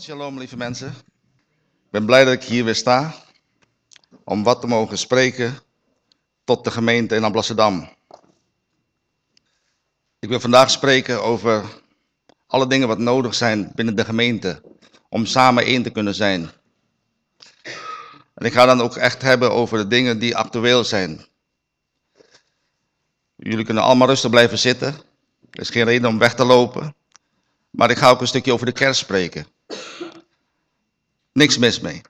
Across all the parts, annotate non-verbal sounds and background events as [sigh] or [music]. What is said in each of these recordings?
Shabbat lieve mensen. Ik ben blij dat ik hier weer sta om wat te mogen spreken tot de gemeente in Amsterdam. Ik wil vandaag spreken over alle dingen wat nodig zijn binnen de gemeente om samen één te kunnen zijn. En ik ga dan ook echt hebben over de dingen die actueel zijn. Jullie kunnen allemaal rustig blijven zitten. Er is geen reden om weg te lopen. Maar ik ga ook een stukje over de kerk spreken. Niks mis mee.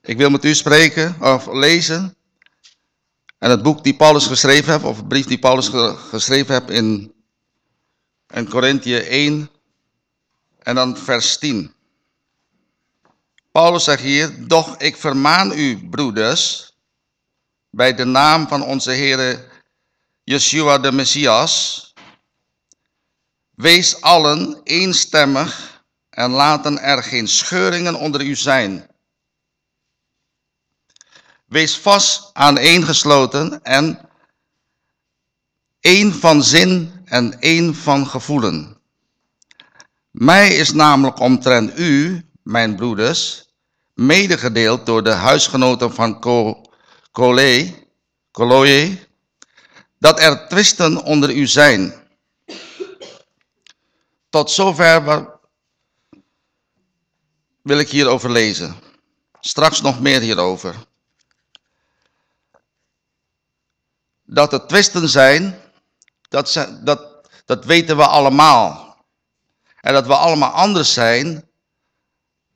Ik wil met u spreken of lezen. En het boek die Paulus geschreven heeft, of de brief die Paulus geschreven heeft in, in Korinthe 1 en dan vers 10. Paulus zegt hier, doch ik vermaan u, broeders, bij de naam van onze Heere Yeshua de Messias, Wees allen eenstemmig en laten er geen scheuringen onder u zijn. Wees vast aaneengesloten en één van zin en één van gevoelen. Mij is namelijk omtrent u, mijn broeders, medegedeeld door de huisgenoten van Coloe, dat er twisten onder u zijn. Tot zover wil ik hierover lezen. Straks nog meer hierover. Dat er twisten zijn, dat, dat, dat weten we allemaal. En dat we allemaal anders zijn,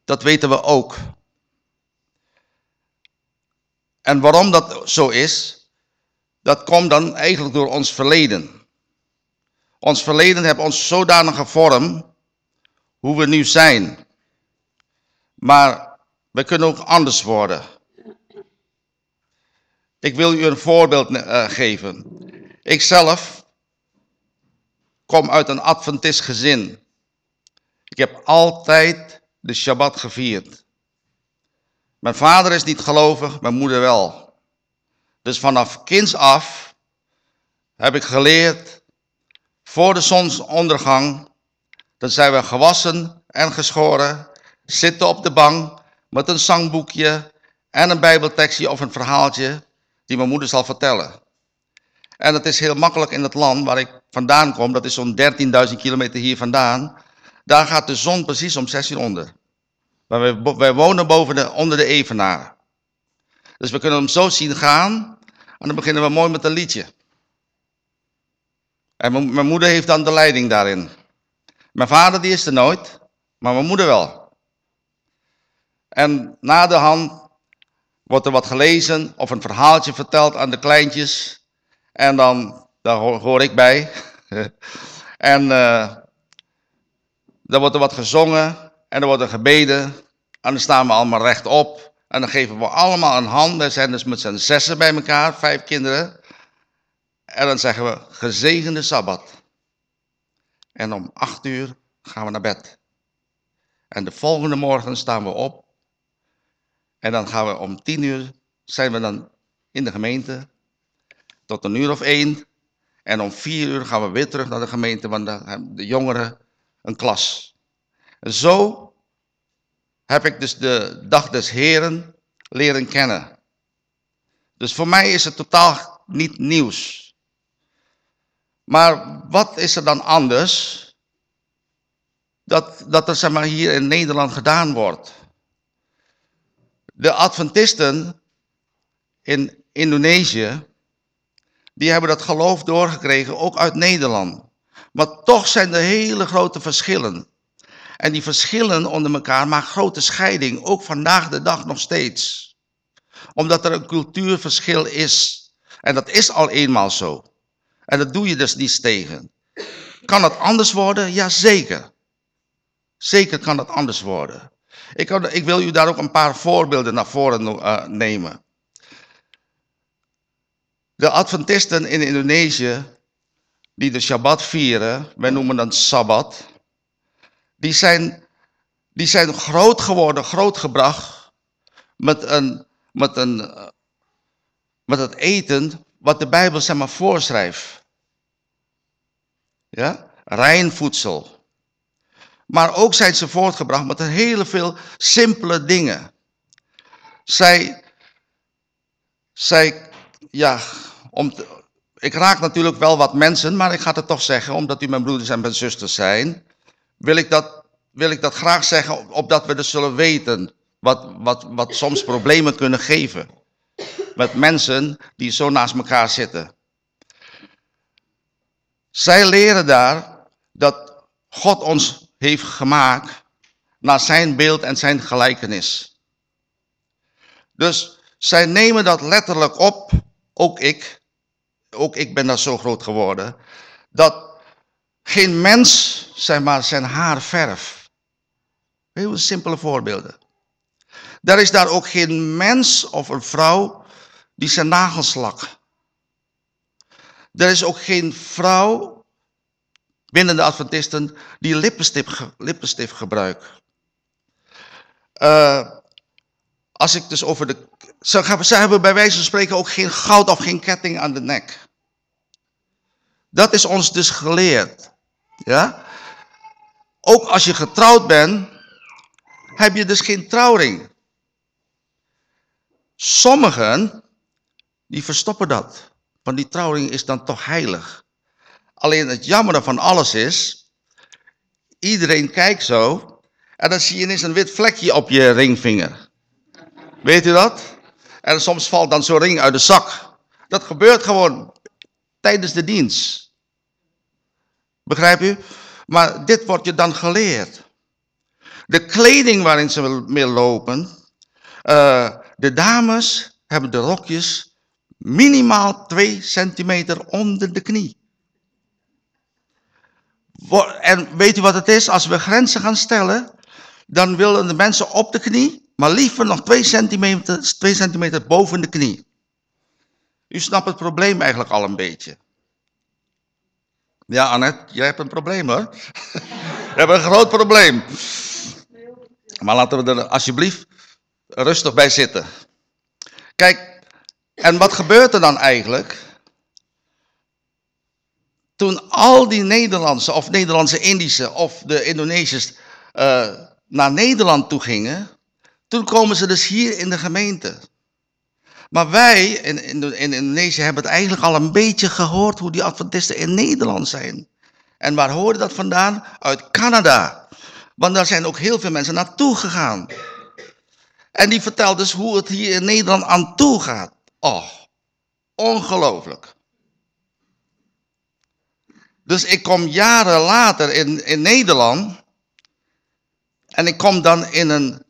dat weten we ook. En waarom dat zo is, dat komt dan eigenlijk door ons verleden. Ons verleden heeft ons zodanig gevormd hoe we nu zijn. Maar we kunnen ook anders worden. Ik wil u een voorbeeld uh, geven. Ik zelf kom uit een Adventist gezin. Ik heb altijd de Shabbat gevierd. Mijn vader is niet gelovig, mijn moeder wel. Dus vanaf kinds af heb ik geleerd voor de zonsondergang, dan zijn we gewassen en geschoren, zitten op de bank met een zangboekje en een bijbeltekstje of een verhaaltje die mijn moeder zal vertellen. En het is heel makkelijk in het land waar ik vandaan kom, dat is zo'n 13.000 kilometer hier vandaan. Daar gaat de zon precies om 16 onder. Maar wij, wij wonen boven de, onder de evenaar. Dus we kunnen hem zo zien gaan en dan beginnen we mooi met een liedje. En mijn moeder heeft dan de leiding daarin. Mijn vader die is er nooit, maar mijn moeder wel. En na de hand wordt er wat gelezen of een verhaaltje verteld aan de kleintjes. En dan, daar hoor, ik bij. [laughs] en dan wordt er wat gezongen en er wordt er gebeden. En dan staan we allemaal rechtop. En dan geven we allemaal een hand. We zijn dus met z'n zessen bij elkaar, vijf kinderen. En dan zeggen we gezegende Sabbat. En om acht uur gaan we naar bed. En de volgende morgen staan we op. En dan gaan we om tien uur, zijn we dan in de gemeente. Tot een uur of één. En om vier uur gaan we weer terug naar de gemeente, want dan hebben de jongeren een klas. En zo heb ik dus de dag des Heren leren kennen. Dus voor mij is het totaal niet nieuws. Maar wat is er dan anders dat, dat er zeg maar, hier in Nederland gedaan wordt? De Adventisten in Indonesië, die hebben dat geloof doorgekregen, ook uit Nederland. Maar toch zijn er hele grote verschillen. En die verschillen onder elkaar maken grote scheiding, ook vandaag de dag nog steeds. Omdat er een cultuurverschil is. En dat is al eenmaal zo. En dat doe je dus niet tegen. Kan het anders worden? Ja, zeker. Kan het anders worden. Ik, ik wil u daar ook een paar voorbeelden naar voren uh, nemen. De Adventisten in Indonesië, die de Shabbat vieren, wij noemen dat Sabbat, die zijn, die zijn groot geworden, grootgebracht met, een, met, een, met het eten wat de Bijbel zeg maar voorschrijft. Ja? Rein voedsel. Maar ook zijn ze voortgebracht met hele veel simpele dingen. Zij, zij ja, om ik raak natuurlijk wel wat mensen, maar ik ga het toch zeggen, omdat u mijn broeders en mijn zusters zijn, wil ik dat, wil ik dat graag zeggen, opdat we dus zullen weten wat, wat, wat soms problemen kunnen geven. Met mensen die zo naast elkaar zitten. Zij leren daar dat God ons heeft gemaakt naar zijn beeld en zijn gelijkenis. Dus zij nemen dat letterlijk op, ook ik, ook ik ben daar zo groot geworden, dat geen mens, zeg maar, zijn haar verf. Heel simpele voorbeelden. Er is daar ook geen mens of een vrouw die zijn nagels lak. Er is ook geen vrouw binnen de Adventisten die lippenstift, lippenstift gebruikt. Uh, als ik dus over de... Ze, hebben bij wijze van spreken ook geen goud of geen ketting aan de nek. Dat is ons dus geleerd. Ja? Ook als je getrouwd bent, heb je dus geen trouwring. Sommigen, die verstoppen dat. Want die trouwring is dan toch heilig. Alleen het jammer van alles is, iedereen kijkt zo en dan zie je ineens een wit vlekje op je ringvinger. Weet u dat? En soms valt dan zo'n ring uit de zak. Dat gebeurt gewoon tijdens de dienst. Begrijp u? Maar dit wordt je dan geleerd. De kleding waarin ze mee lopen. Uh, de dames hebben de rokjes minimaal 2 centimeter onder de knie. En weet u wat het is? Als we grenzen gaan stellen, dan willen de mensen op de knie, maar liever nog 2 centimeter, 2 centimeter boven de knie. U snapt het probleem eigenlijk al een beetje. Ja, Annette, jij hebt een probleem hoor. [laughs] Je hebt een groot probleem. Maar laten we er alsjeblieft rustig bij zitten. Kijk, en wat gebeurt er dan eigenlijk? Toen al die Nederlandse of Nederlandse Indische of de Indonesiërs uh, naar Nederland toe gingen, toen komen ze dus hier in de gemeente. Maar wij in, in, in, Indonesië hebben het eigenlijk al een beetje gehoord hoe die Adventisten in Nederland zijn. En waar hoorde dat vandaan? Uit Canada. Want daar zijn ook heel veel mensen naartoe gegaan. En die vertelt dus hoe het hier in Nederland aan toe gaat. Oh, ongelooflijk. Dus ik kom jaren later in, in Nederland. En ik kom dan in een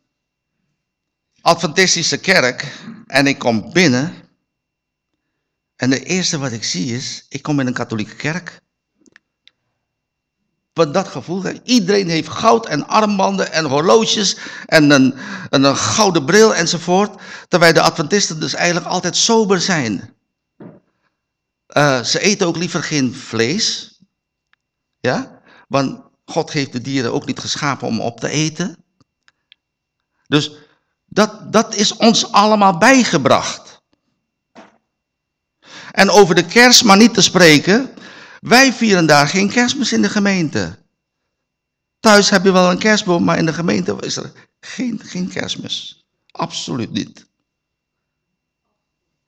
Adventistische kerk. En ik kom binnen. En de eerste wat ik zie is, ik kom in een katholieke kerk. Wat dat gevoel, iedereen heeft goud en armbanden en horloges en een, een gouden bril enzovoort. Terwijl de Adventisten dus eigenlijk altijd sober zijn. Uh, ze eten ook liever geen vlees. Ja, want God heeft de dieren ook niet geschapen om op te eten. Dus dat, dat is ons allemaal bijgebracht. En over de kerst maar niet te spreken. Wij vieren daar geen kerstmis in de gemeente. Thuis heb je wel een kerstboom, maar in de gemeente is er geen, geen kerstmis. Absoluut niet.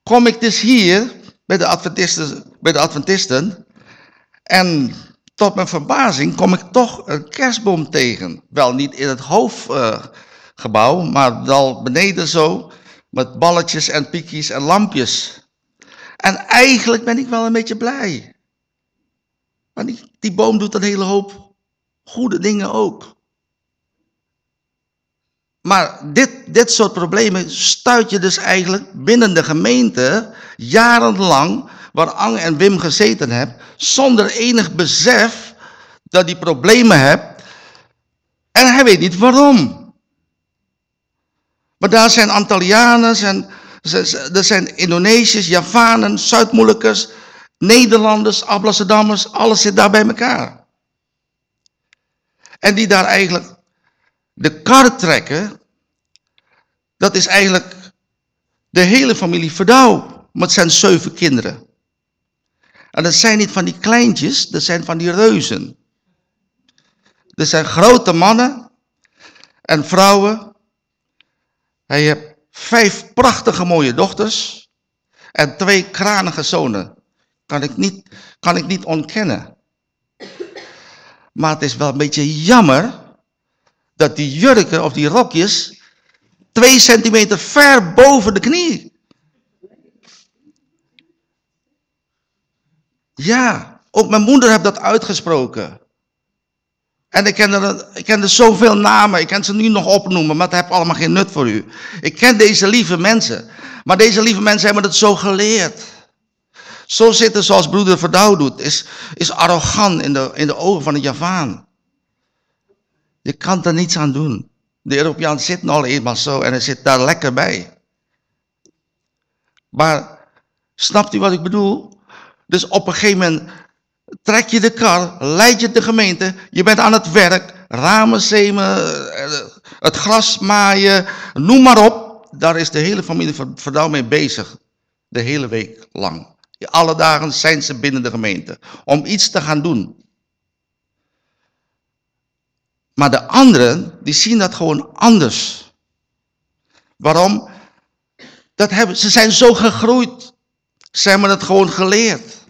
Kom ik dus hier bij de Adventisten, bij de Adventisten en tot mijn verbazing kom ik toch een kerstboom tegen. Wel niet in het hoofd, uh, gebouw, maar wel beneden zo, met balletjes en piekjes en lampjes. En eigenlijk ben ik wel een beetje blij. Maar die, die boom doet een hele hoop goede dingen ook. Maar dit, dit soort problemen stuit je dus eigenlijk binnen de gemeente jarenlang, waar Ang en Wim gezeten hebben, zonder enig besef dat die problemen hebt. En hij weet niet waarom. Maar daar zijn Antillianen, zijn, er zijn Indonesiërs, Javanen, Zuidmoeilijkers, Nederlanders, Amsterdammers, alles zit daar bij elkaar. En die daar eigenlijk de kar trekken, dat is eigenlijk de hele familie Verdouw. met zijn zeven kinderen. En dat zijn niet van die kleintjes, dat zijn van die reuzen. Er zijn grote mannen en vrouwen. Hij heeft vijf prachtige mooie dochters en twee kranige zonen. Kan ik niet, kan ik niet ontkennen. Maar het is wel een beetje jammer dat die jurken of die rokjes twee centimeter ver boven de knie. Ja, ook mijn moeder heeft dat uitgesproken. En ik ken, er, ik ken zoveel namen, ik kan ze nu nog opnoemen, maar dat heeft allemaal geen nut voor u. Ik ken deze lieve mensen, maar deze lieve mensen hebben het zo geleerd. Zo zitten zoals broeder Verdouw doet, is, is arrogant in de, in de ogen van de Javaan. Je kan er niets aan doen. De Europeaan zit nou eenmaal zo en hij zit daar lekker bij. Maar snapt u wat ik bedoel? Dus op een gegeven moment trek je de kar, leid je de gemeente, je bent aan het werk, ramen zemen, eh, het gras maaien, noem maar op. Daar is de hele familie Verdouw mee bezig, de hele week lang. Alle dagen zijn ze binnen de gemeente om iets te gaan doen. Maar de anderen, die zien dat gewoon anders. Waarom? Dat hebben, ze zijn zo gegroeid. Ze hebben het gewoon geleerd.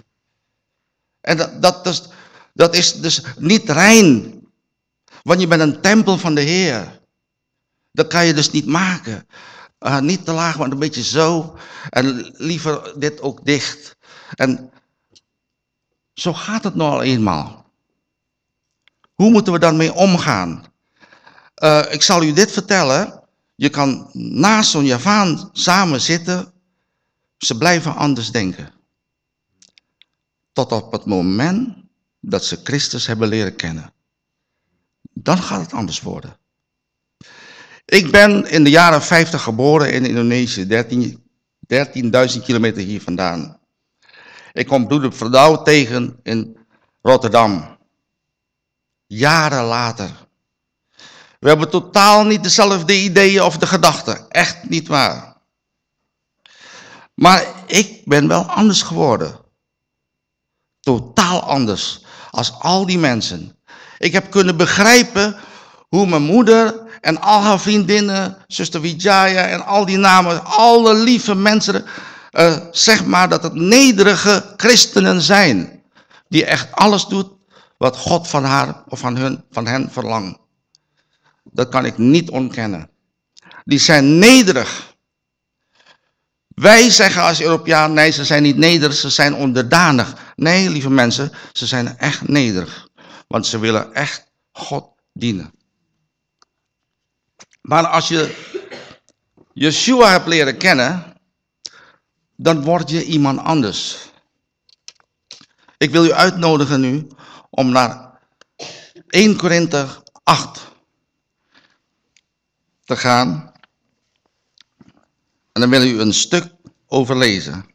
En dat, dat, is, dat is dus niet rein. Want je bent een tempel van de Heer. Dat kan je dus niet maken. Uh, niet te laag, maar een beetje zo. En liever dit ook dicht. En zo gaat het nou al eenmaal. Hoe moeten we daarmee omgaan? Uh, ik zal u dit vertellen. Je kan naast zo'n Javaan samen zitten. Ze blijven anders denken. Tot op het moment dat ze Christus hebben leren kennen. Dan gaat het anders worden. Ik ben in de jaren 50 geboren in Indonesië, 13.000 kilometer hier vandaan. Ik kom broeder Verdouw tegen in Rotterdam. Jaren later. We hebben totaal niet dezelfde ideeën of de gedachten. Echt niet waar. Maar ik ben wel anders geworden. Totaal anders als al die mensen. Ik heb kunnen begrijpen hoe mijn moeder en al haar vriendinnen, zuster Vijaya en al die namen, alle lieve mensen, uh, zeg maar dat het nederige christenen zijn. Die echt alles doet wat God van haar of van, hun, van hen verlangt. Dat kan ik niet ontkennen. Die zijn nederig. Wij zeggen als Europeaan, nee, ze zijn niet nederig, ze zijn onderdanig. Nee, lieve mensen, ze zijn echt nederig. Want ze willen echt God dienen. Maar als je Yeshua hebt leren kennen, dan word je iemand anders. Ik wil u uitnodigen nu om naar 1 Korinthe 8 te gaan. En dan wil u een stuk overlezen.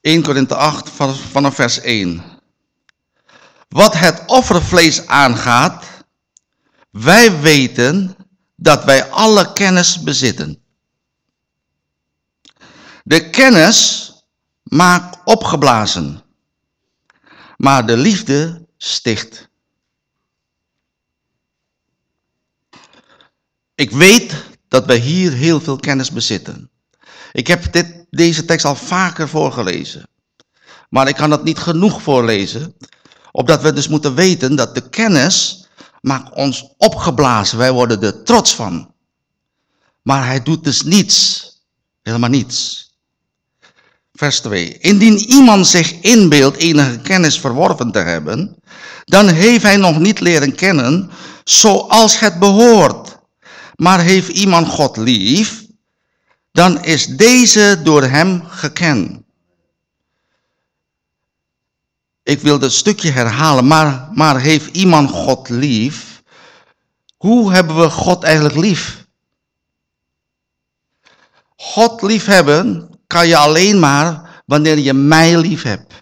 1 Korinthe 8 vanaf vers 1. Wat het offervlees aangaat, wij weten dat wij alle kennis bezitten. De kennis maakt opgeblazen, maar de liefde sticht. Ik weet dat wij hier heel veel kennis bezitten. Ik heb dit, deze tekst al vaker voorgelezen. Maar ik kan het niet genoeg voorlezen. Opdat we dus moeten weten dat de kennis maakt ons opgeblazen. Wij worden er trots van. Maar hij doet dus niets. Helemaal niets. Vers 2. Indien iemand zich inbeeldt enige kennis verworven te hebben, dan heeft hij nog niet leren kennen zoals het behoort. Maar heeft iemand God lief, dan is deze door hem gekend. Ik wil dat stukje herhalen, maar, maar heeft iemand God lief? Hoe hebben we God eigenlijk lief? God lief hebben kan je alleen maar wanneer je mij lief hebt.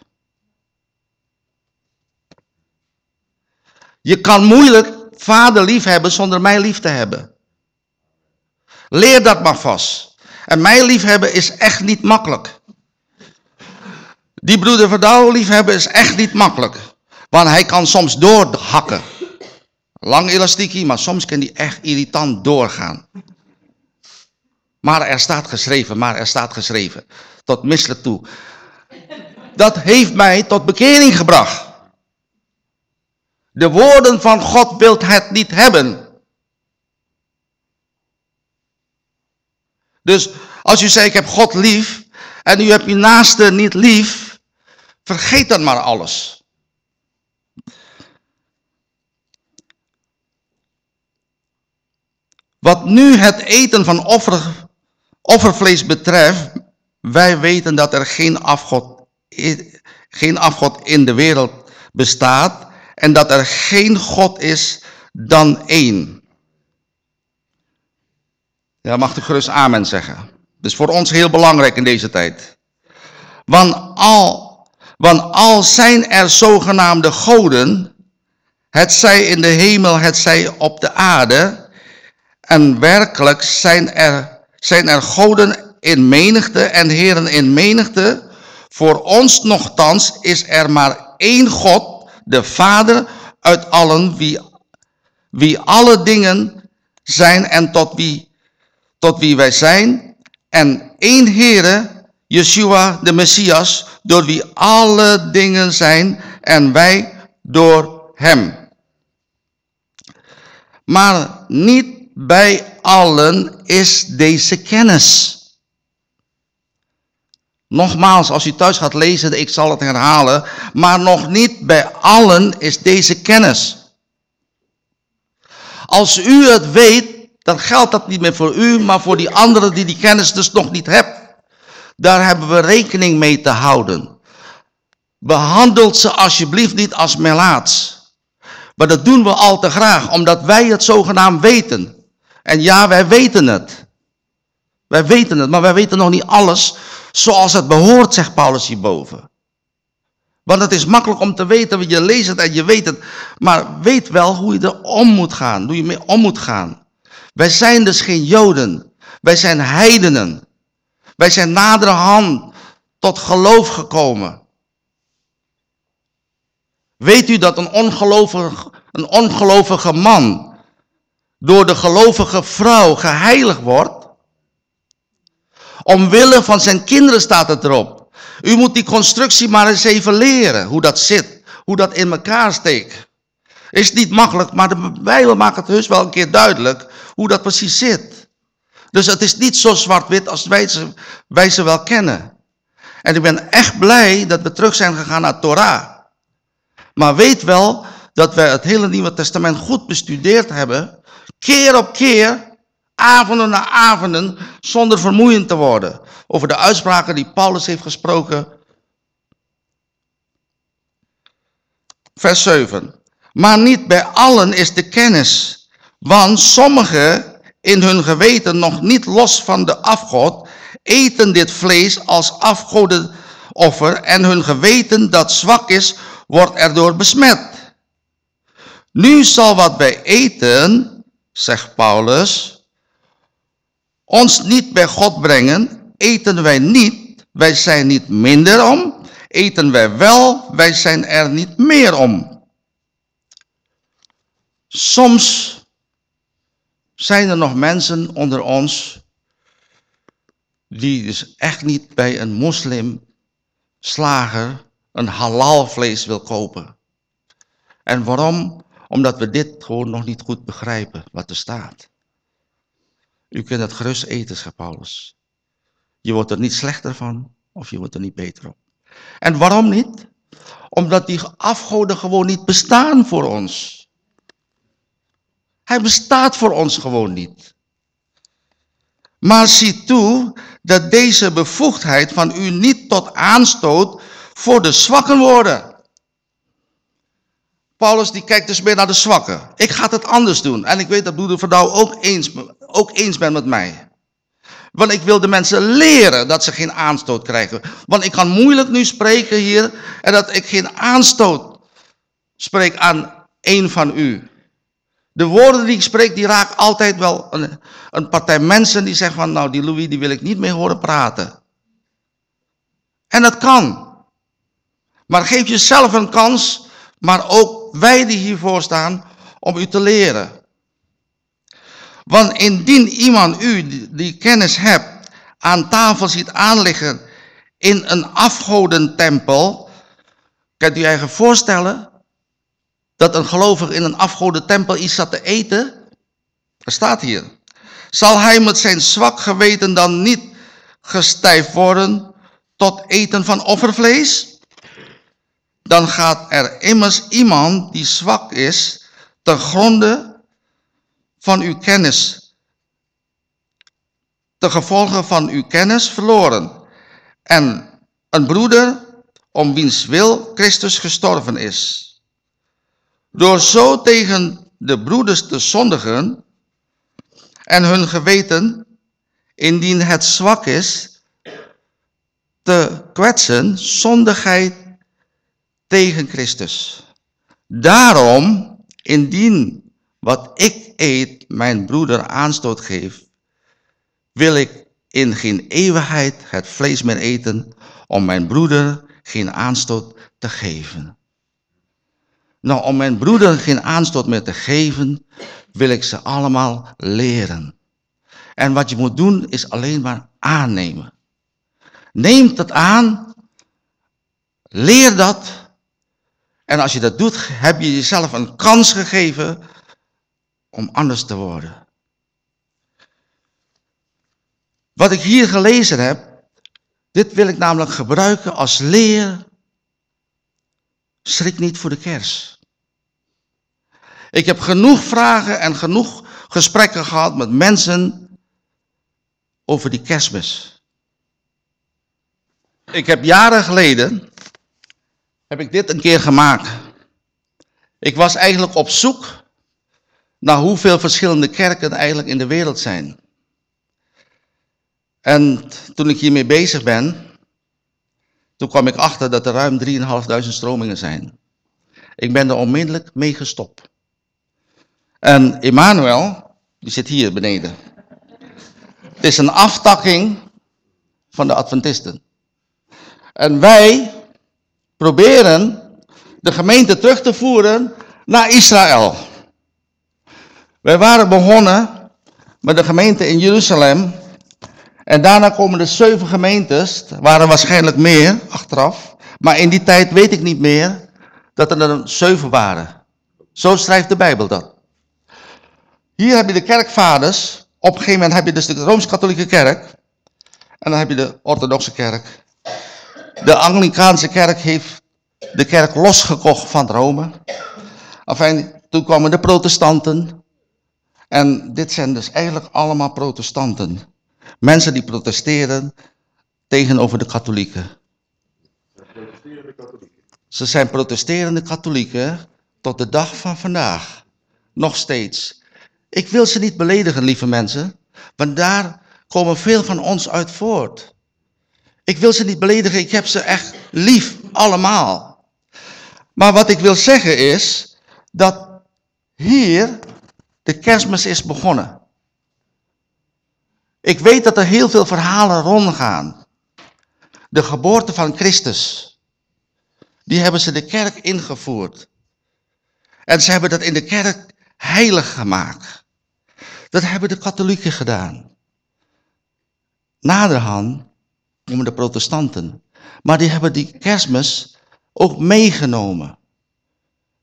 Je kan moeilijk vader lief hebben zonder mij lief te hebben. Leer dat maar vast. En mij lief hebben is echt niet makkelijk. Die broeder Verdouw lief hebben is echt niet makkelijk. Want hij kan soms doorhakken. Lang elastiekie, maar soms kan hij echt irritant doorgaan. Maar er staat geschreven, maar er staat geschreven. Tot misselijk toe. Dat heeft mij tot bekering gebracht. De woorden van God wilt het niet hebben. Dus als u zegt, ik heb God lief, en u hebt uw naaste niet lief, vergeet dan maar alles. Wat nu het eten van offer, offervlees betreft, wij weten dat er geen afgod, geen afgod in de wereld bestaat en dat er geen God is dan één. Ja, mag u gerust amen zeggen. Dat is voor ons heel belangrijk in deze tijd. Want al, want al zijn er zogenaamde goden, het zij in de hemel, het zij op de aarde, en werkelijk zijn er, zijn er goden in menigte en heren in menigte, voor ons nogthans is er maar één God, de Vader uit allen, wie, wie alle dingen zijn en tot wie tot wie wij zijn, en één Heere, Yeshua de Messias, door wie alle dingen zijn en wij door hem. Maar niet bij allen is deze kennis. Nogmaals, als u thuis gaat lezen, ik zal het herhalen, maar nog niet bij allen is deze kennis. Als u het weet, dan geldt dat niet meer voor u, maar voor die anderen die die kennis dus nog niet hebben. Daar hebben we rekening mee te houden. Behandelt ze alsjeblieft niet als melaats. Maar dat doen we al te graag, omdat wij het zogenaamd weten. En ja, wij weten het. Wij weten het, maar wij weten nog niet alles zoals het behoort, zegt Paulus hierboven. Want het is makkelijk om te weten, je leest het en je weet het. Maar weet wel hoe je er om moet gaan, hoe je mee om moet gaan. Wij zijn dus geen Joden. Wij zijn heidenen. Wij zijn naderhand tot geloof gekomen. Weet u dat een ongelovige, een ongelovige man door de gelovige vrouw geheiligd wordt? Omwille van zijn kinderen staat het erop. U moet die constructie maar eens even leren, hoe dat zit, hoe dat in elkaar steekt. Is niet makkelijk, maar de Bijbel maakt het heus wel een keer duidelijk hoe dat precies zit. Dus het is niet zo zwart-wit als wij ze, wij ze wel kennen. En ik ben echt blij dat we terug zijn gegaan naar Torah. Maar weet wel dat we het hele Nieuwe Testament goed bestudeerd hebben. Keer op keer, avonden na avonden, zonder vermoeiend te worden. Over de uitspraken die Paulus heeft gesproken. Vers 7. Maar niet bij allen is de kennis. Want sommigen in hun geweten nog niet los van de afgod, eten dit vlees als afgodenoffer en hun geweten dat zwak is, wordt erdoor besmet. Nu zal wat wij eten, zegt Paulus, ons niet bij God brengen, eten wij niet, wij zijn niet minder om, eten wij wel, wij zijn er niet meer om. Soms zijn er nog mensen onder ons die dus echt niet bij een moslim slager een halal vlees wil kopen. En waarom? Omdat we dit gewoon nog niet goed begrijpen, wat er staat. U kunt het gerust eten, zegt Paulus. Je wordt er niet slechter van, of je wordt er niet beter op. En waarom niet? Omdat die afgoden gewoon niet bestaan voor ons. Hij bestaat voor ons gewoon niet. Maar zie toe dat deze bevoegdheid van u niet tot aanstoot voor de zwakken worden. Paulus die kijkt dus meer naar de zwakken. Ik ga het anders doen. En ik weet dat broeder Verdouw ook eens, ook eens bent met mij. Want ik wil de mensen leren dat ze geen aanstoot krijgen. Want ik kan moeilijk nu spreken hier en dat ik geen aanstoot spreek aan een van u. De woorden die ik spreek, die raken altijd wel een, een partij mensen die zeggen van, nou die Louis, die wil ik niet meer horen praten. En dat kan. Maar geef jezelf een kans maar ook wij die hiervoor staan om u te leren. Want indien iemand u, die kennis hebt, aan tafel ziet aanliggen in een afgodentempel, kunt u eigen voorstellen dat een gelovige in een afgodentempel iets zat te eten? Dat staat hier. Zal hij met zijn zwak geweten dan niet gestijfd worden tot eten van offervlees? Dan gaat er immers iemand die zwak is ten gronde van uw kennis. Ten gevolge van uw kennis verloren. En een broeder om wiens wil Christus gestorven is. Door zo tegen de broeders te zondigen en hun geweten, indien het zwak is, te kwetsen, zondigheid tegen Christus. Daarom, indien wat ik eet mijn broeder aanstoot geeft, wil ik in geen eeuwigheid het vlees meer eten om mijn broeder geen aanstoot te geven. Nou, om mijn broeder geen aanstoot meer te geven, wil ik ze allemaal leren. En wat je moet doen, is alleen maar aannemen. Neem dat aan, leer dat. En als je dat doet, heb je jezelf een kans gegeven om anders te worden. Wat ik hier gelezen heb, dit wil ik namelijk gebruiken als leer. Schrik niet voor de kers. Ik heb genoeg vragen en genoeg gesprekken gehad met mensen over die kerstmis. Ik heb jaren geleden, heb ik dit een keer gemaakt. Ik was eigenlijk op zoek naar hoeveel verschillende kerken eigenlijk in de wereld zijn. En toen ik hiermee bezig ben, toen kwam ik achter dat er ruim 3.500 stromingen zijn. Ik ben er onmiddellijk mee gestopt. En Emmanuel, die zit hier beneden. Het is een aftakking van de Adventisten. En wij proberen de gemeente terug te voeren naar Israël. Wij waren begonnen met de gemeente in Jeruzalem. En daarna komen er zeven gemeentes. Er waren waarschijnlijk meer achteraf. Maar in die tijd weet ik niet meer dat er er zeven waren. Zo schrijft de Bijbel dat. Hier heb je de kerkvaders. Op een gegeven moment heb je dus de Rooms-Katholieke kerk. En dan heb je de orthodoxe kerk. De Anglikaanse kerk heeft de kerk losgekocht van Rome. Enfin, toen kwamen de protestanten. En dit zijn dus eigenlijk allemaal protestanten. Mensen die protesteren tegenover de katholieken. Ze zijn protesterende katholieken tot de dag van vandaag. Nog steeds. Ik wil ze niet beledigen, lieve mensen. Want daar komen veel van ons uit voort. Ik wil ze niet beledigen, ik heb ze echt lief, allemaal. Maar wat ik wil zeggen is, dat hier de kerstmis is begonnen. Ik weet dat er heel veel verhalen rondgaan. De geboorte van Christus. Die hebben ze de kerk ingevoerd. En ze hebben dat in de kerk heilig gemaakt. Dat hebben de katholieken gedaan. Naderhand komen de protestanten. Maar die hebben die kerstmis ook meegenomen.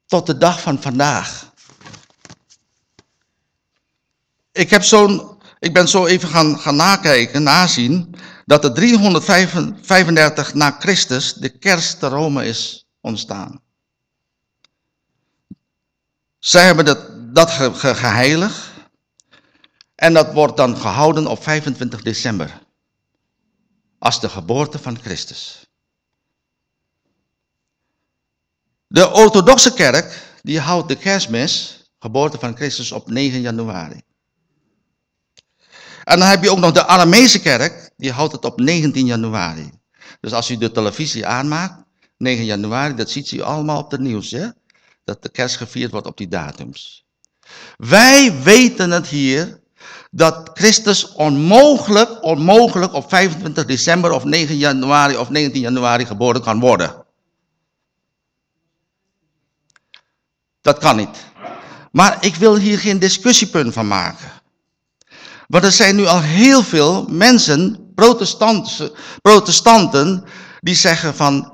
Tot de dag van vandaag. Ik, heb zo'n, ik ben zo even gaan, gaan nakijken, nazien, dat er 335 na Christus de kerst te Rome is ontstaan. Zij hebben dat, dat ge, geheiligd. En dat wordt dan gehouden op 25 december. Als de geboorte van Christus. De orthodoxe kerk, die houdt de kerstmis, geboorte van Christus, op 9 januari. En dan heb je ook nog de Aramese kerk, die houdt het op 19 januari. Dus als u de televisie aanmaakt, 9 januari, dat ziet u allemaal op het nieuws, hè? dat de kerst gevierd wordt op die datums. Wij weten het hier, dat Christus onmogelijk, onmogelijk op 25 december of 9 januari of 19 januari geboren kan worden. Dat kan niet. Maar ik wil hier geen discussiepunt van maken. Want er zijn nu al heel veel mensen, protestanten, die zeggen van,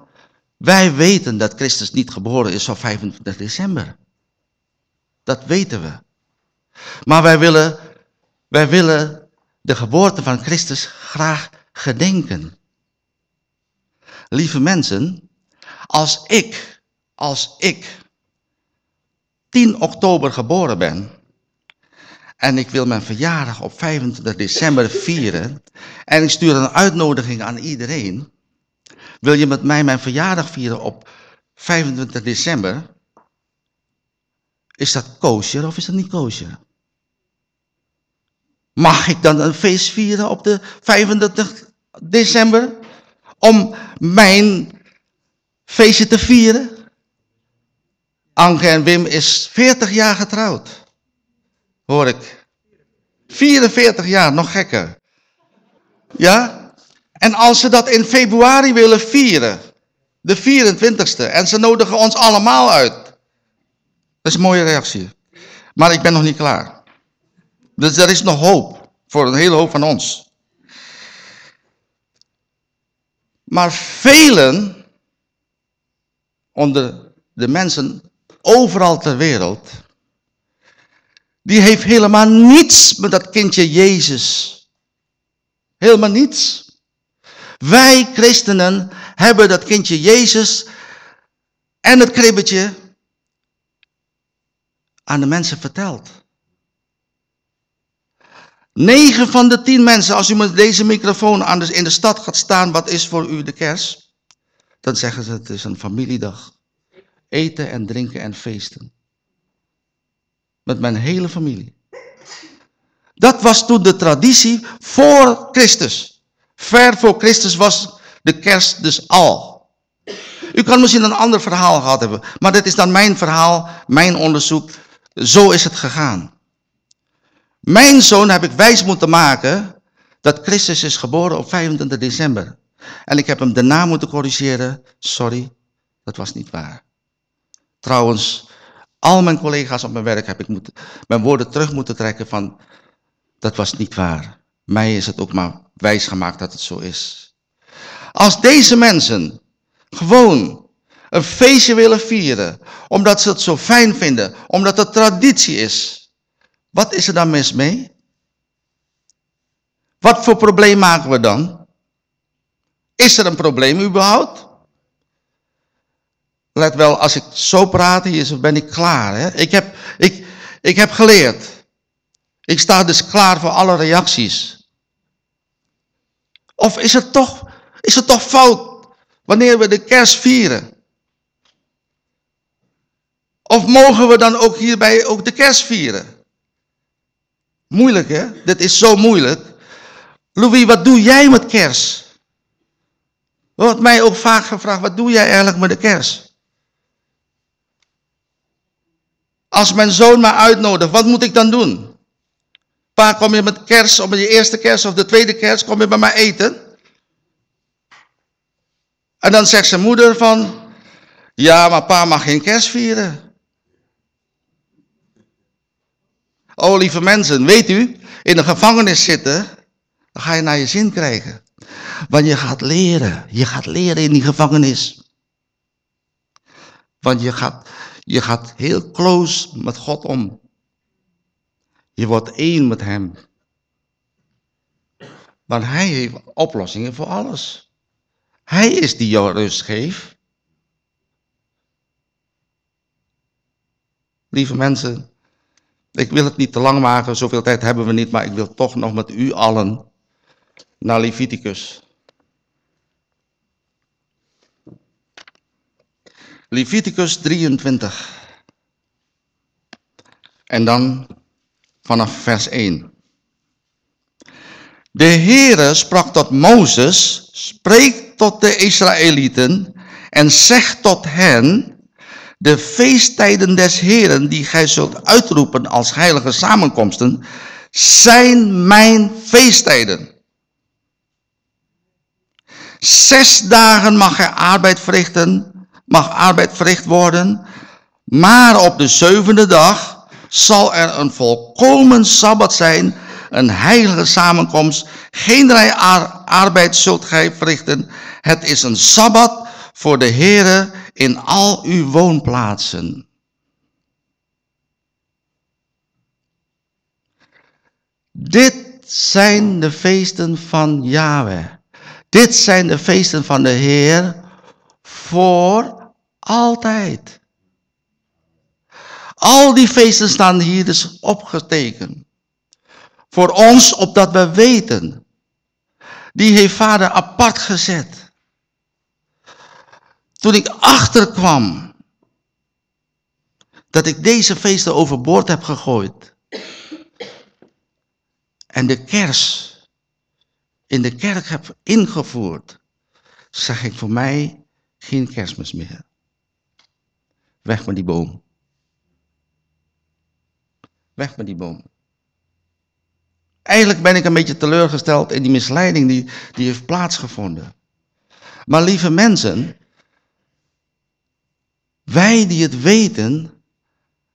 wij weten dat Christus niet geboren is op 25 december. Dat weten we. Maar wij willen, wij willen de geboorte van Christus graag gedenken. Lieve mensen, als ik, als ik 10 oktober geboren ben en ik wil mijn verjaardag op 25 december vieren en ik stuur een uitnodiging aan iedereen, wil je met mij mijn verjaardag vieren op 25 december? Is dat koosje of is dat niet koosje? Mag ik dan een feest vieren op de 25 december? Om mijn feestje te vieren? Anke en Wim is 40 jaar getrouwd. Hoor ik. 44 jaar, nog gekker. Ja? En als ze dat in februari willen vieren, de 24ste, en ze nodigen ons allemaal uit. Dat is een mooie reactie. Maar ik ben nog niet klaar. Dus er is nog hoop voor een hele hoop van ons. Maar velen onder de mensen overal ter wereld, die heeft helemaal niets met dat kindje Jezus. Helemaal niets. Wij christenen hebben dat kindje Jezus en het kribbetje aan de mensen verteld. Negen van de tien mensen, als u met deze microfoon aan in de stad gaat staan, wat is voor u de kers? Dan zeggen ze het is een familiedag. Eten en drinken en feesten. Met mijn hele familie. Dat was toen de traditie voor Christus. Ver voor Christus was de kerst dus al. U kan misschien een ander verhaal gehad hebben, maar dit is dan mijn verhaal, mijn onderzoek. Zo is het gegaan. Mijn zoon heb ik wijs moeten maken dat Christus is geboren op 25 december. En ik heb hem daarna moeten corrigeren. Sorry, dat was niet waar. Trouwens, al mijn collega's op mijn werk heb ik mijn woorden terug moeten trekken van, dat was niet waar. Mij is het ook maar wijs gemaakt dat het zo is. Als deze mensen gewoon een feestje willen vieren, omdat ze het zo fijn vinden, omdat het traditie is, wat is er dan mis mee? Wat voor probleem maken we dan? Is er een probleem überhaupt? Let wel, als ik zo praat hier, ben ik klaar. Hè? Ik, heb, ik, ik heb geleerd. Ik sta dus klaar voor alle reacties. Of is het toch, is het toch fout wanneer we de kerst vieren? Of mogen we dan ook hierbij ook de kerst vieren? Moeilijk hè? Dit is zo moeilijk. Louis, wat doe jij met kerst? Wordt mij ook vaak gevraagd, wat doe jij eigenlijk met de kerst? Als mijn zoon mij uitnodigt, wat moet ik dan doen? Pa, kom je met kerst, of met je eerste kerst of de tweede kerst, kom je bij mij eten? En dan zegt zijn moeder van, ja, maar pa mag geen kerst vieren. Oh, lieve mensen, weet u, in de gevangenis zitten, dan ga je naar je zin krijgen. Want je gaat leren. Je gaat leren in die gevangenis. Want je gaat, je gaat heel close met God om. Je wordt één met hem. Want hij heeft oplossingen voor alles. Hij is die jou rust geeft. Lieve mensen, ik wil het niet te lang maken, zoveel tijd hebben we niet, maar ik wil toch nog met u allen naar Leviticus. Leviticus 23. En dan vanaf vers 1. De Heere sprak tot Mozes, spreek tot de Israëlieten en zeg tot hen, de feesttijden des Heren die gij zult uitroepen als heilige samenkomsten, zijn mijn feesttijden. Zes dagen mag er arbeid verrichten, mag arbeid verricht worden, Maar op de zevende dag zal er een volkomen Sabbat zijn, een heilige samenkomst. Geen arbeid zult gij verrichten. Het is een Sabbat voor de Heere in al uw woonplaatsen. Dit zijn de feesten van Yahweh. Dit zijn de feesten van de Heer voor altijd. Al die feesten staan hier dus opgetekend. Voor ons, opdat we weten. Die heeft vader apart gezet. Toen ik achterkwam dat ik deze feesten overboord heb gegooid. En de kers in de kerk heb ingevoerd, zeg ik voor mij geen kerstmis meer. Weg met die boom. Weg met die boom. Eigenlijk ben ik een beetje teleurgesteld in die misleiding die, die heeft plaatsgevonden. Maar lieve mensen, wij die het weten,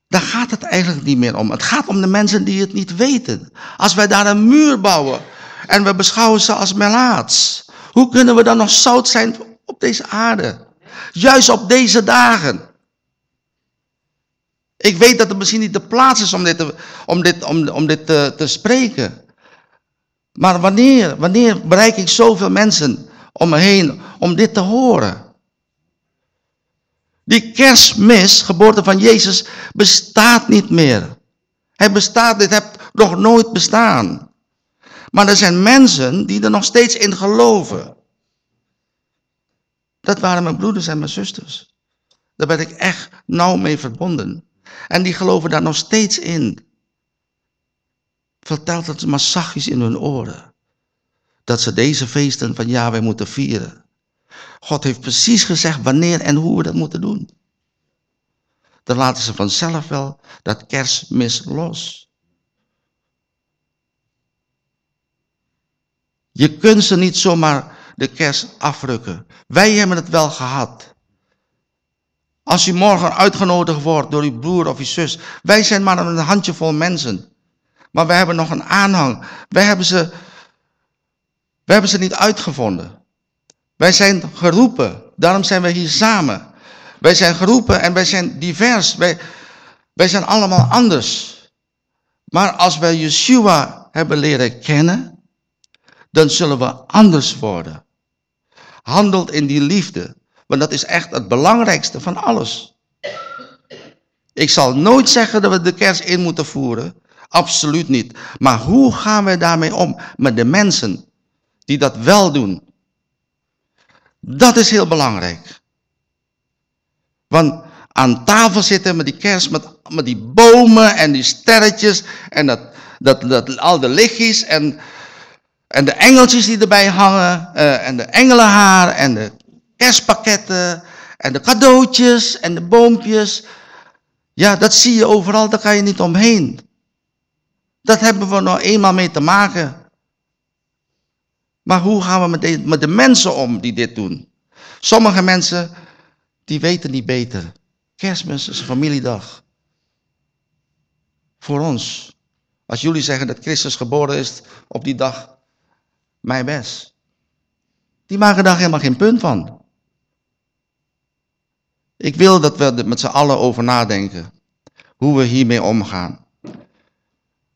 daar gaat het eigenlijk niet meer om. Het gaat om de mensen die het niet weten. Als wij daar een muur bouwen en we beschouwen ze als melaats, hoe kunnen we dan nog zout zijn op deze aarde? Juist op deze dagen. Ik weet dat het misschien niet de plaats is om dit te, om dit, om, om dit te, te spreken. Maar wanneer, wanneer bereik ik zoveel mensen om me heen om dit te horen? Die kerstmis, geboorte van Jezus, bestaat niet meer. Hij bestaat, dit heeft nog nooit bestaan. Maar er zijn mensen die er nog steeds in geloven. Dat waren mijn broeders en mijn zusters. Daar ben ik echt nauw mee verbonden. En die geloven daar nog steeds in. Vertelt het maar zachtjes in hun oren. Dat ze deze feesten van Yahweh moeten vieren. God heeft precies gezegd wanneer en hoe we dat moeten doen. Dan laten ze vanzelf wel dat kerstmis los. Je kunt ze niet zomaar de kerst afrukken. Wij hebben het wel gehad. Als u morgen uitgenodigd wordt door uw broer of uw zus. Wij zijn maar een handjevol mensen. Maar wij hebben nog een aanhang. Wij hebben ze, wij hebben ze niet uitgevonden. Wij zijn geroepen. Daarom zijn wij hier samen. Wij zijn geroepen en wij zijn divers. Wij, wij zijn allemaal anders. Maar als wij Yeshua hebben leren kennen, dan zullen we anders worden. Handelt in die liefde. Want dat is echt het belangrijkste van alles. Ik zal nooit zeggen dat we de kerst in moeten voeren. Absoluut niet. Maar hoe gaan we daarmee om met de mensen die dat wel doen? Dat is heel belangrijk. Want aan tafel zitten met die kerst, met, met die bomen en die sterretjes en dat, dat, dat, al de lichtjes en, en de engeltjes die erbij hangen uh, en de engelenhaar en de kerstpakketten en de cadeautjes en de boompjes. Ja, dat zie je overal, daar kan je niet omheen. Dat hebben we nou eenmaal mee te maken. Maar hoe gaan we met de, met de mensen om die dit doen? Sommige mensen, die weten niet beter. Kerstmis is een familiedag. Voor ons. Als jullie zeggen dat Christus geboren is op die dag, mijn best. Die maken daar helemaal geen punt van. Ik wil dat we er met z'n allen over nadenken. Hoe we hiermee omgaan.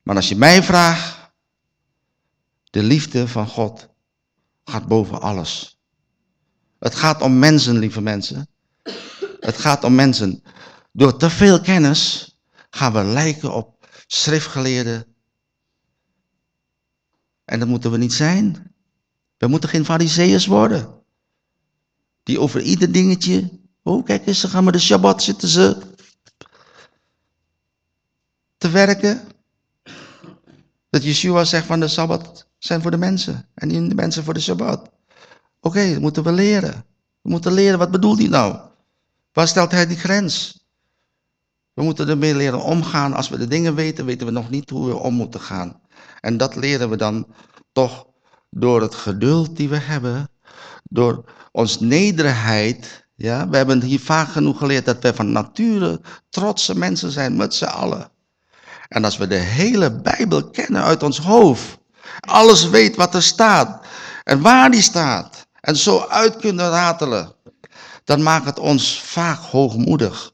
Maar als je mij vraagt, de liefde van God gaat boven alles. Het gaat om mensen, lieve mensen. Het gaat om mensen. Door te veel kennis gaan we lijken op schriftgeleerden. En dat moeten we niet zijn. We moeten geen fariseeërs worden. Die over ieder dingetje, oh kijk eens, ze gaan met de Shabbat zitten ze te werken. Dat Yeshua zegt van de Sabbat zijn voor de mensen en niet de mensen voor de Shabbat. Oké, dat moeten we leren. We moeten leren, wat bedoelt hij nou? Waar stelt hij die grens? We moeten ermee leren omgaan. Als we de dingen weten, weten we nog niet hoe we om moeten gaan. En dat leren we dan toch door het geduld die we hebben, door ons nederigheid Ja, we hebben hier vaak genoeg geleerd dat wij van nature trotse mensen zijn met z'n allen. En als we de hele Bijbel kennen uit ons hoofd, alles weet wat er staat en waar die staat, en zo uit kunnen ratelen, dan maakt het ons vaak hoogmoedig.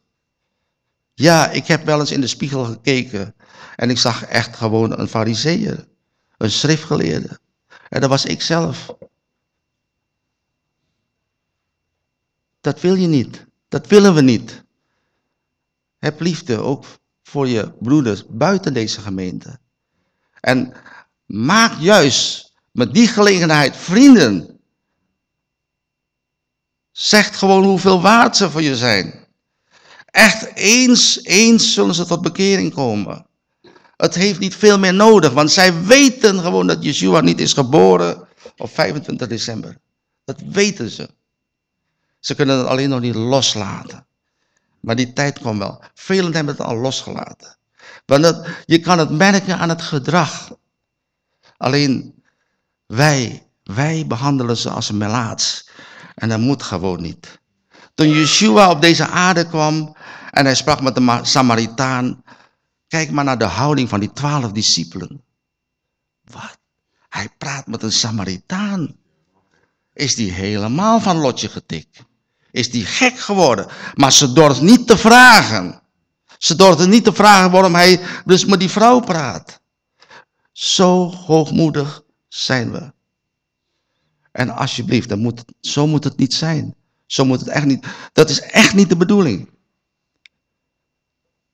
Ja, ik heb wel eens in de spiegel gekeken en ik zag echt gewoon een fariseer, een schriftgeleerde. En dat was ik zelf. Dat wil je niet. Dat willen we niet. Heb liefde ook voor je broeders buiten deze gemeente. En maak juist met die gelegenheid vrienden. Zeg gewoon hoeveel waard ze voor je zijn. Echt eens, eens zullen ze tot bekering komen. Het heeft niet veel meer nodig, want zij weten gewoon dat Yeshua niet is geboren op 25 december. Dat weten ze. Ze kunnen het alleen nog niet loslaten. Maar die tijd komt wel. Velen hebben het al losgelaten. Want je kan het merken aan het gedrag. Alleen wij, wij behandelen ze als een melaats. En dat moet gewoon niet. Toen Yeshua op deze aarde kwam en hij sprak met de Samaritaan. Kijk maar naar de houding van die twaalf discipelen. Wat? Hij praat met een Samaritaan. Is die helemaal van lotje getikt? Is die gek geworden. Maar ze durft niet te vragen. Ze durfde niet te vragen waarom hij dus met die vrouw praat. Zo hoogmoedig zijn we. En alsjeblieft, dat moet, zo moet het niet zijn. Zo moet het echt niet. Dat is echt niet de bedoeling.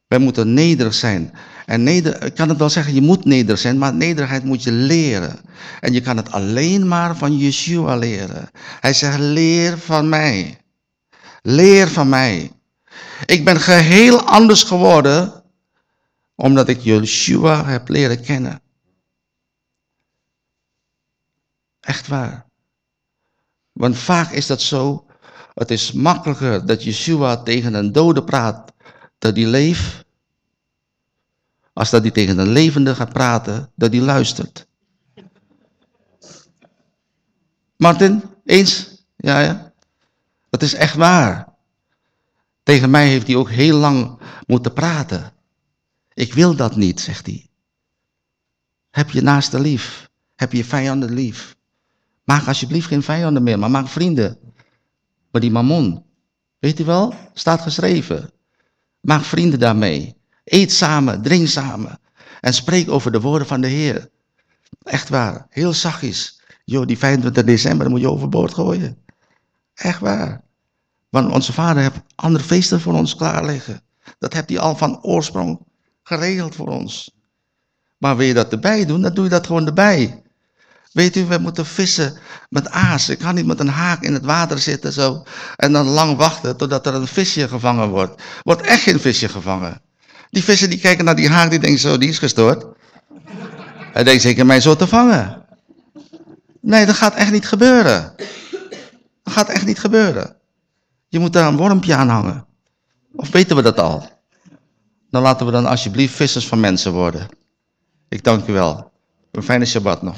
Wij moeten nederig zijn. En ik kan het wel zeggen, je moet nederig zijn, maar nederigheid moet je leren. En je kan het alleen maar van Yeshua leren. Hij zegt, leer van mij. Leer van mij. Ik ben geheel anders geworden omdat ik Yeshua heb leren kennen. Echt waar. Want vaak is dat zo. Het is makkelijker dat Yeshua tegen een dode praat dat die leeft. Als dat hij tegen een levende gaat praten, dat hij luistert. Martin, eens? Ja, ja. Dat is echt waar. Tegen mij heeft hij ook heel lang moeten praten. Ik wil dat niet, zegt hij. Heb je naaste lief. Heb je vijanden lief. Maak alsjeblieft geen vijanden meer, maar maak vrienden. Maar die mammon, weet u wel, staat geschreven. Maak vrienden daarmee. Eet samen, drink samen. En spreek over de woorden van de Heer. Echt waar, heel zachtjes. Joh, die 25 december moet je overboord gooien. Echt waar. Want onze vader heeft andere feesten voor ons klaar liggen. Dat heeft hij al van oorsprong geregeld voor ons. Maar wil je dat erbij doen, dan doe je dat gewoon erbij. Weet u, we moeten vissen met aas. Ik kan niet met een haak in het water zitten zo. En dan lang wachten totdat er een visje gevangen wordt. Wordt echt geen visje gevangen. Die vissen die kijken naar die haak, die denken zo, die is gestoord. Hij denkt zeker mij zo te vangen. Nee, dat gaat echt niet gebeuren. Dat gaat echt niet gebeuren. Je moet daar een wormpje aan hangen. Of weten we dat al? Dan laten we dan alsjeblieft vissers van mensen worden. Ik dank u wel. Een fijne Shabbat nog.